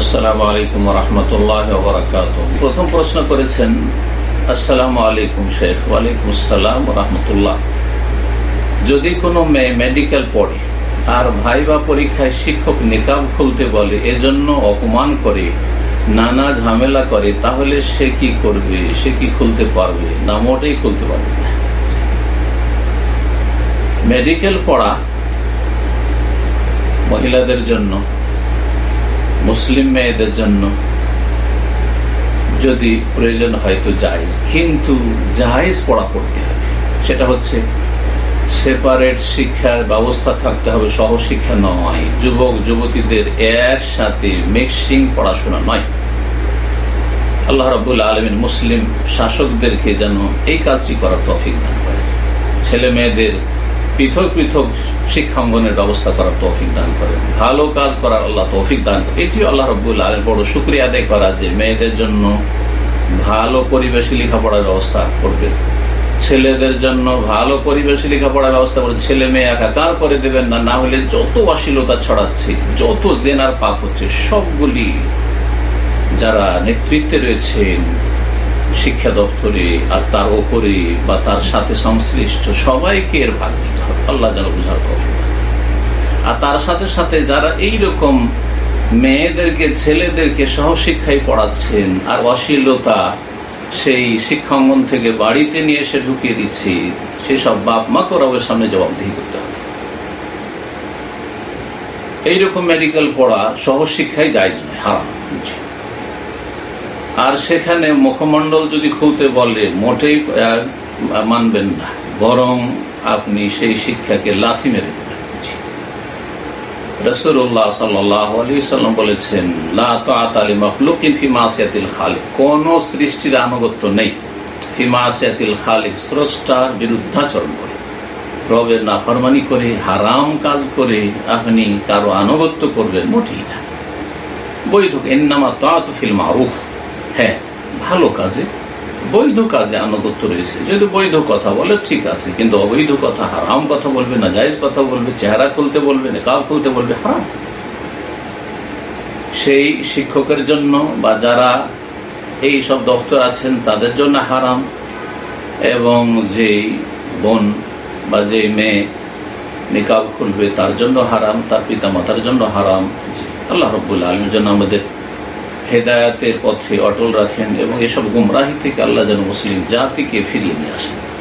আসসালামু আলাইকুম রহমতুল্লাহ প্রথম প্রশ্ন করেছেন, আসসালামু আলাইকুম শেখ, ওয়ালাইকুম আসসালাম রহমতুল্লাহ যদি কোনো মেয়ে মেডিকেল পড়ে আর ভাই বা পরীক্ষায় শিক্ষক নিকাম খুলতে বলে, এজন্য অপমান করে, নানা ঝামেলা করে, তাহলে সে কি করবে? সে কি খুলতে পারবে? না, মোটেই খুলতে পারবে মেডিকেল পড়া মহিলাদের জন্য মুসলিম মেয়েদের জন্য যদি প্রয়োজন হয় তো জায়জ। কিন্তু জায়জ পড়া পড়তে হবে। সেটা হচ্ছে সেপারেট শিক্ষার ব্যবস্থা থাকতে হবে, সহশিক্ষা নয়। যুবক, যুবতীদের একসাথে মিক্সিং পড়াশোনা নয়। আল্লাহ রবুল আলমিন মুসলিম শাসকদেরকে যেন এই কাজটি করার তফিক দান করে ছেলে মেয়েদের পৃথক পৃথক শিক্ষাঙ্গনের ব্যবস্থা করার তৌফিক দান করেন। ভালো কাজ করার আল্লাহ তৌফিক দান করেন। এটিও আল্লাহ রব্বুল আলের বড় শুক্রিয়া আদায় করা যে মেয়েদের জন্য ভালো পরিবেশে লেখাপড়ার ব্যবস্থা করবে। ছেলেদের জন্য ভালো পরিবেশে লেখাপড়ার ব্যবস্থা করে ছেলে মেয়ে একাকার করে দেবেন না? না হলে যত অশ্লীলতা ছড়াচ্ছে, যত জেনার পাপ হচ্ছে, সবগুলি যারা নেতৃত্বে রয়েছেন শিক্ষা দপ্তরে আর তার ওপরে বা তার সাথে সংশ্লিষ্ট সবাইকে এর ভাগ দিতে হবে। আল্লাহ যেন বুঝার আর তার সাথে সাথে যারা এই রকম মেয়েদেরকে, ছেলেদেরকে সহশিক্ষায় পড়াচ্ছেন আর অশ্লীলতা সেই শিক্ষাঙ্গন থেকে বাড়িতে নিয়ে এসে ঢুকিয়ে দিচ্ছে সেসব বাপ মা ওর সামনে জবাবদিহি করতে হবে। এইরকম মেডিকেল পড়া সহশিক্ষায় যায় নয়, হারাম। আর সেখানে মুখমন্ডল যদি খুলতে বলে, মোটেই মানবেন না। বরং আপনি সেই শিক্ষাকে লাথি মেরে দেবেন। রসুল্লাহ সাল্লাম বলেছেন কোন সৃষ্টির আনুগত্য নেই ফিমাসিয়াতিল খালিক স্রষ্টার বিরুদ্ধাচরণ করে। রবের নাফরমানি করে, হারাম কাজ করে আপনি কারও আনুগত্য করবেন মোটেই না। বৈধ এন্নামা তাতুফিল মারুফ। হ্যাঁ ভালো কাজে, বৈধ কাজে আনুগত্য রয়েছে। যদি বৈধ কথা বলে, ঠিক আছে, কিন্তু অবৈধ কথা, হারাম কথা বলবে না, জায়জ কথা বলবে, চেহারা খুলতে বলবে না কাউ খুলতে বলবে, হারাম। সেই শিক্ষকের জন্য বা যারা এই সব দপ্তর আছেন, তাদের জন্য হারাম। এবং যেই বোন বা যে মেয়ে নিকাব খুলবে, তার জন্য হারাম, তার পিতা মাতার জন্য হারাম। আল্লাহ রব্বুল্লা আলমের জন্য আমাদের হেদায়তের পথে অটল রাখেন এবং এসব গুমরাহি থেকে আল্লাহ যেন মুসলিম জাতিকে ফিরিয়ে নিয়ে আসেন।